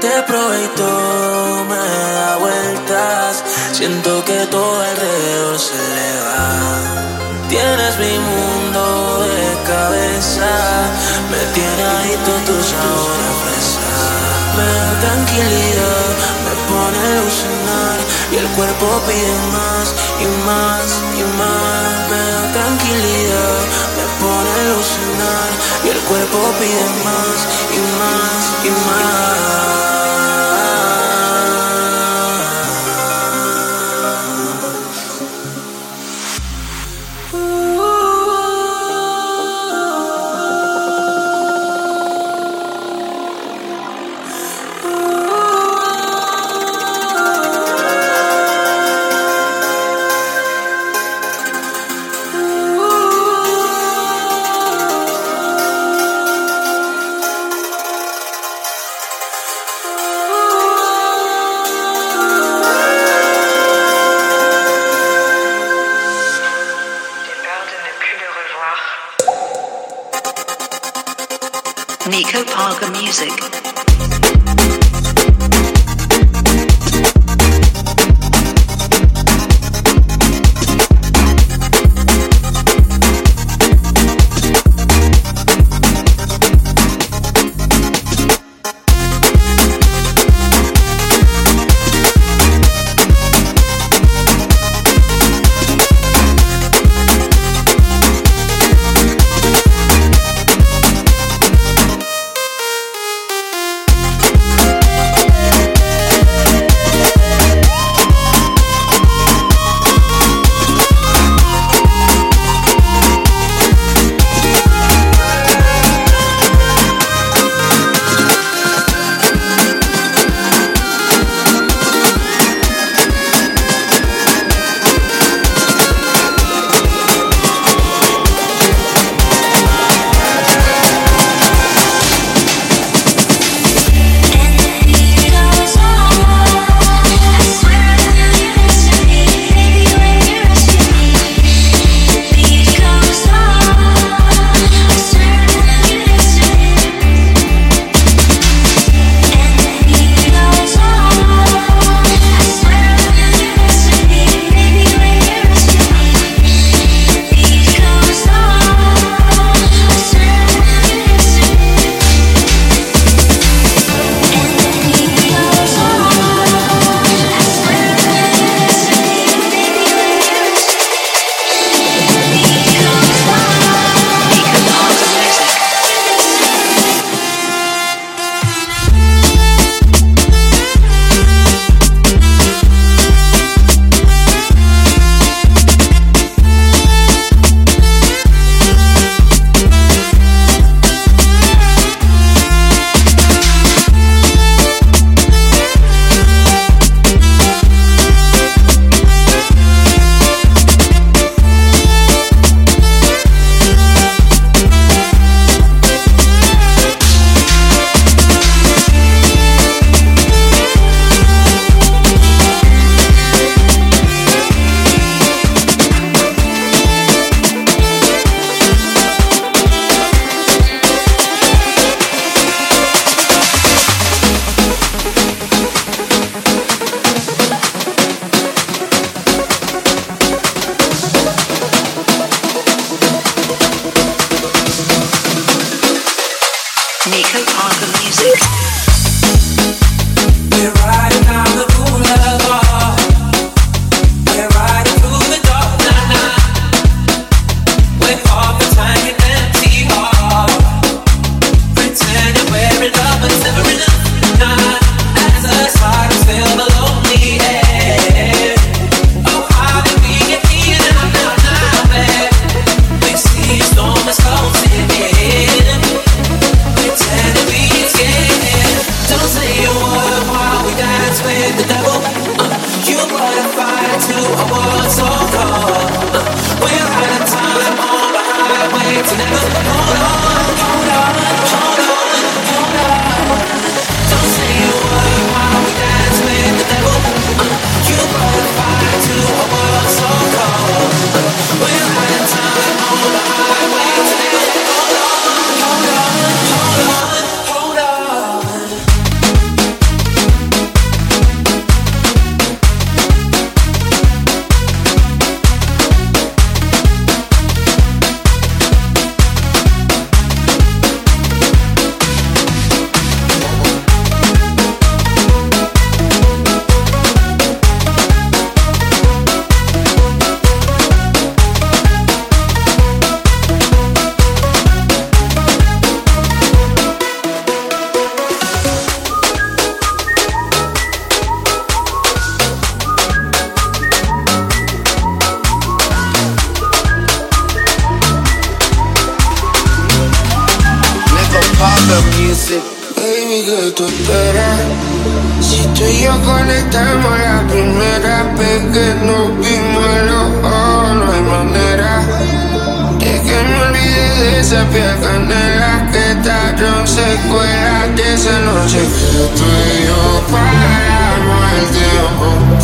Te todo me da vueltas. Siento que todo alrededor se eleva. Tienes mi mundo de cabeza. Me tiene adicto tu sabor. Me da tranquilidad, me pone a alucinar. Y el cuerpo pide más y más y más. Me da tranquilidad, Y el cuerpo pide más y más y más.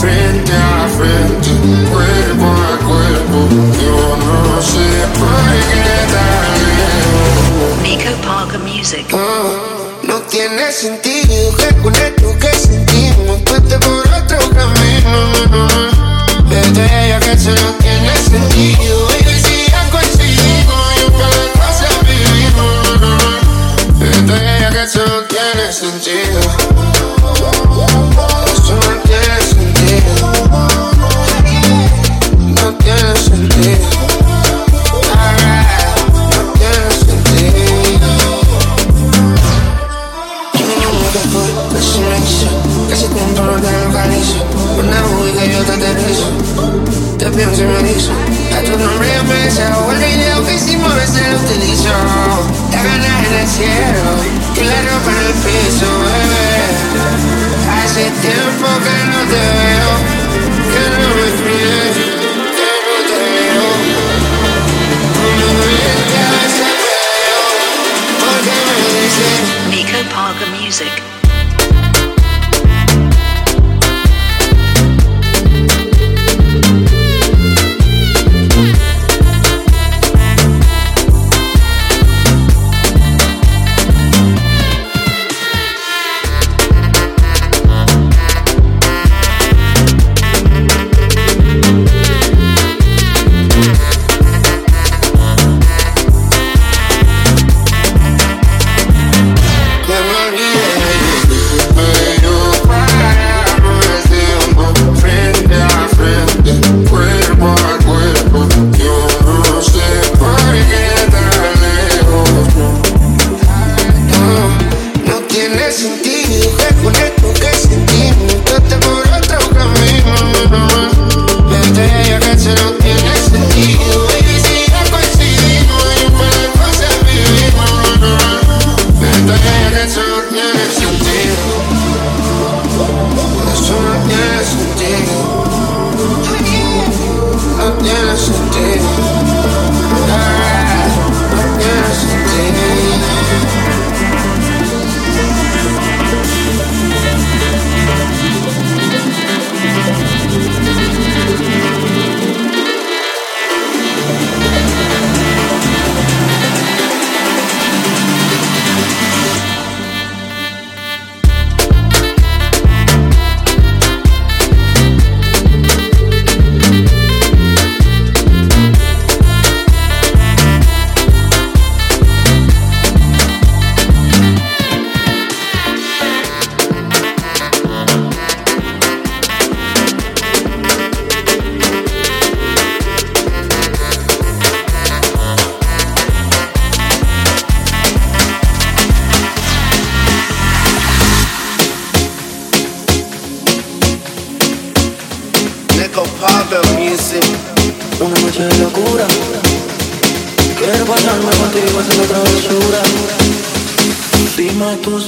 Frente a frente, cuerpo a cuerpo. Yo no sé por qué Nico Parker Music. Oh, no tiene sentido que con esto que sentimos por otro camino.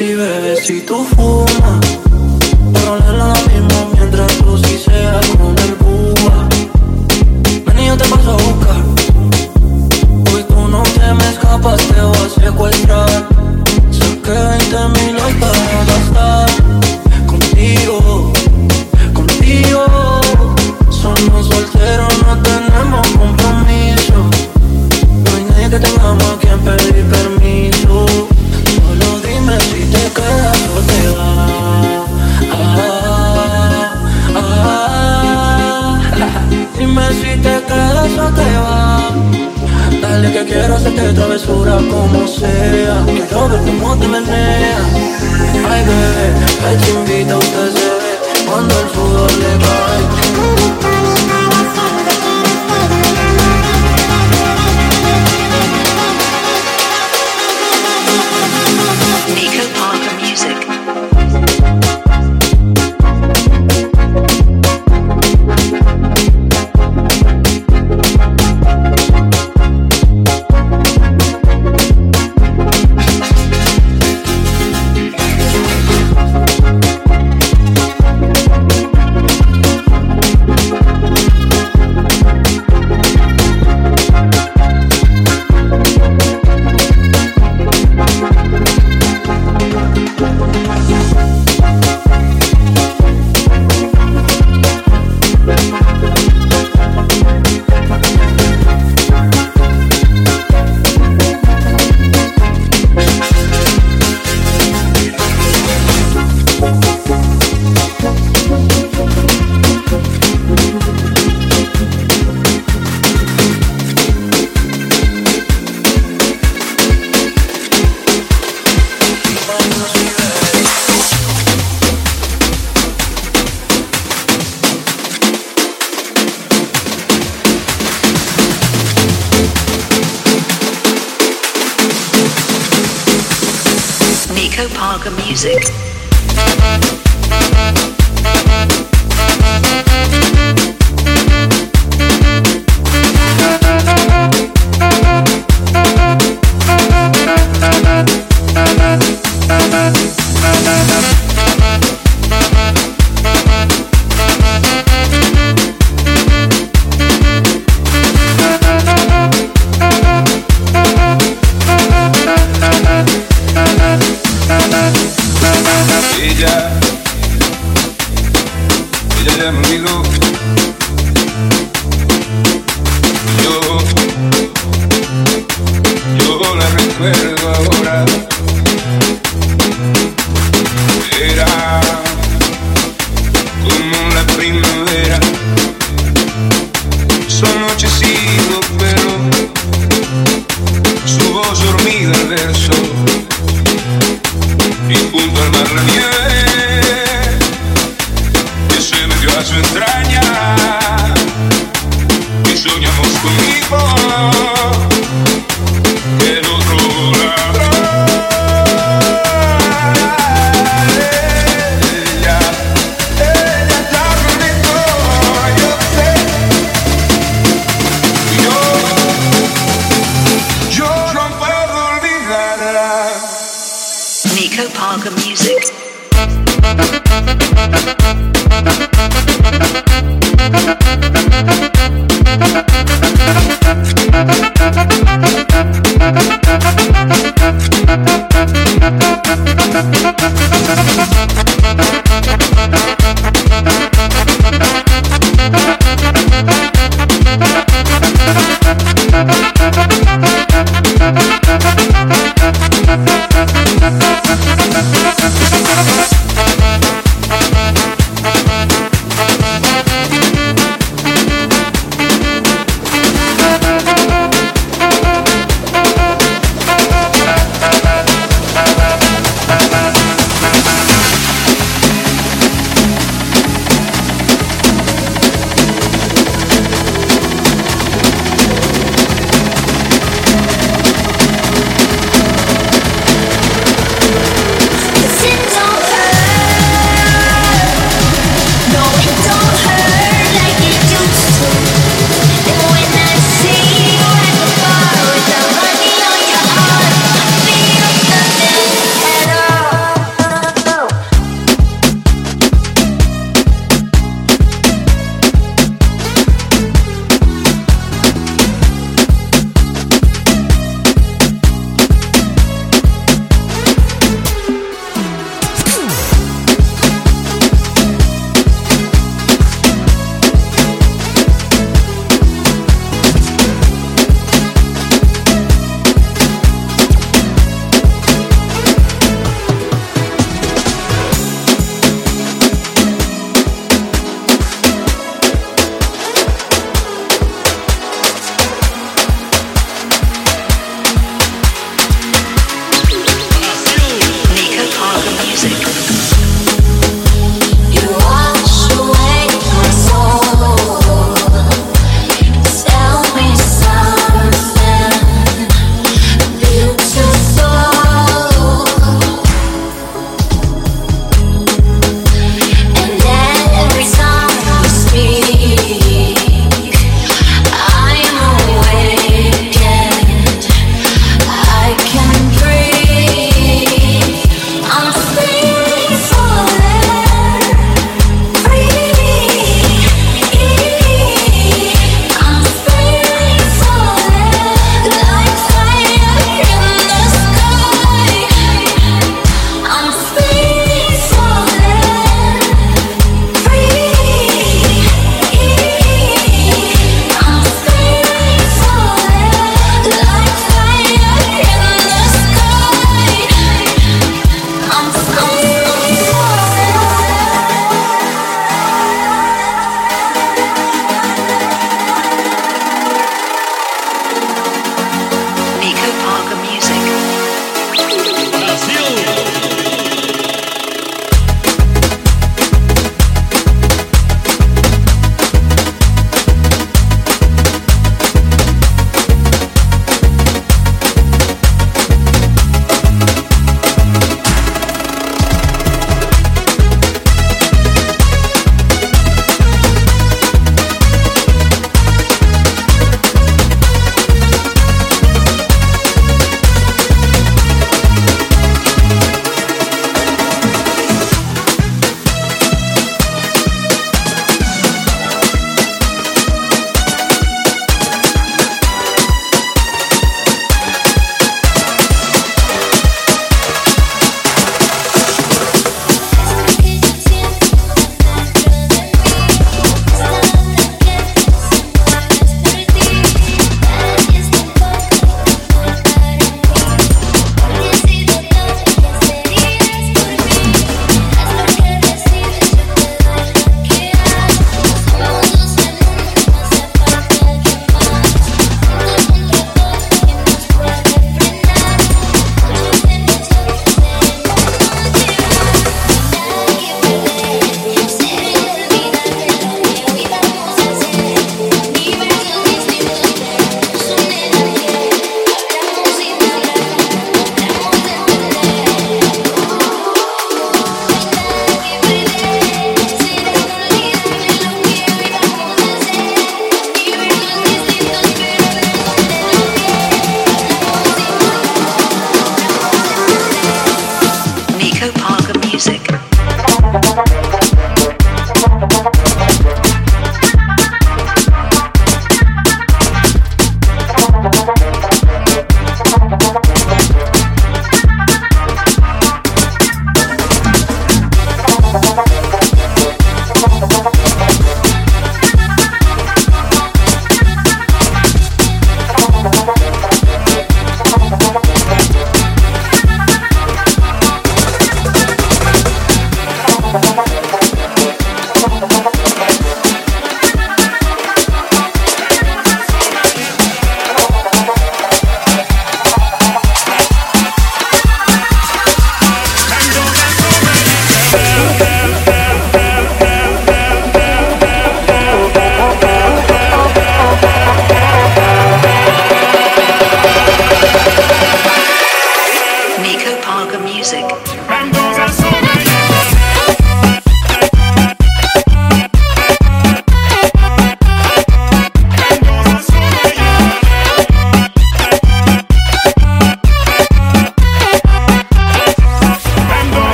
si bebes y tú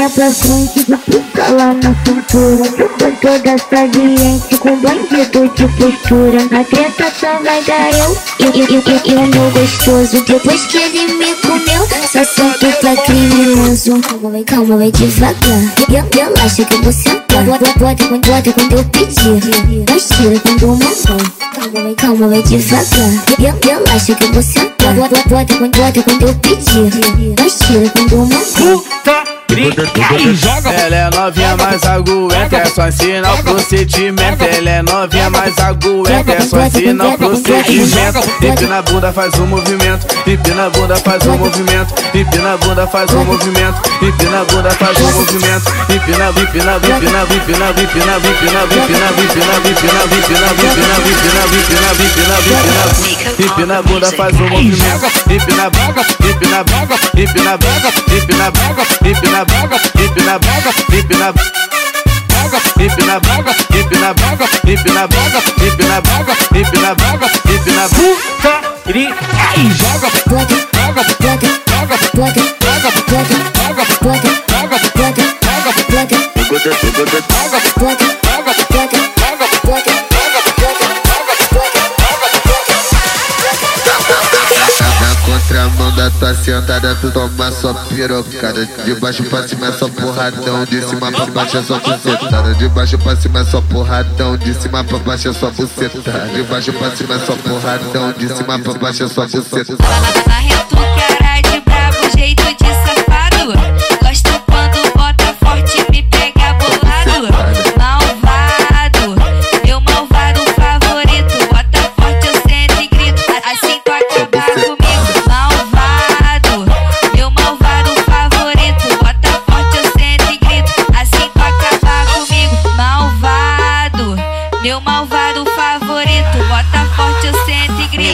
de boina pra frente, fica lá na cintura. Com toda saliente, com bandido de postura. A treta só vai dar eu e, e, e, e o meu gostoso. Depois que ele me comeu, só sinto pra criminoso. Calma, vai, calma, vai devagar. Eu, relaxa que você bota, bota, bota, bota quando eu pedir. Mas tira quando eu mandar. Calma, vai, calma, vai devagar. Eu, relaxa que você bota, bota, bota, bota quando eu pedir. Mas tira quando eu mandar. Ela é novinha mais aguenta, é só ensinar o procedimento. Ela é novinha mais aguenta, é só ensinar o procedimento. Empina a bunda, faz um movimento. Empina a bunda, faz um movimento. Empina a bunda, faz um movimento. Empina a bunda, faz um movimento. Empina, empina, empina, empina, empina, empina, empina, empina, empina, empina, empina, empina, empina, empina, empina, empina a bunda, faz um movimento. Empina, empina, empina, empina, empina, empina empina boga, empina boga, empina boga, empina boga, empina boga, empina boga, empina boga, empina boga, empina e joga, joga, joga, joga, joga, joga, joga, joga, joga, joga, joga, joga, contramão da tua sentada, tu toma só pirocada. De baixo pra cima é só porradão, de cima pra baixo é só bucetada. De baixo pra cima é só porradão, de cima pra baixo é só bucetada. De baixo pra cima é só porradão, de cima pra baixo é só bucetada.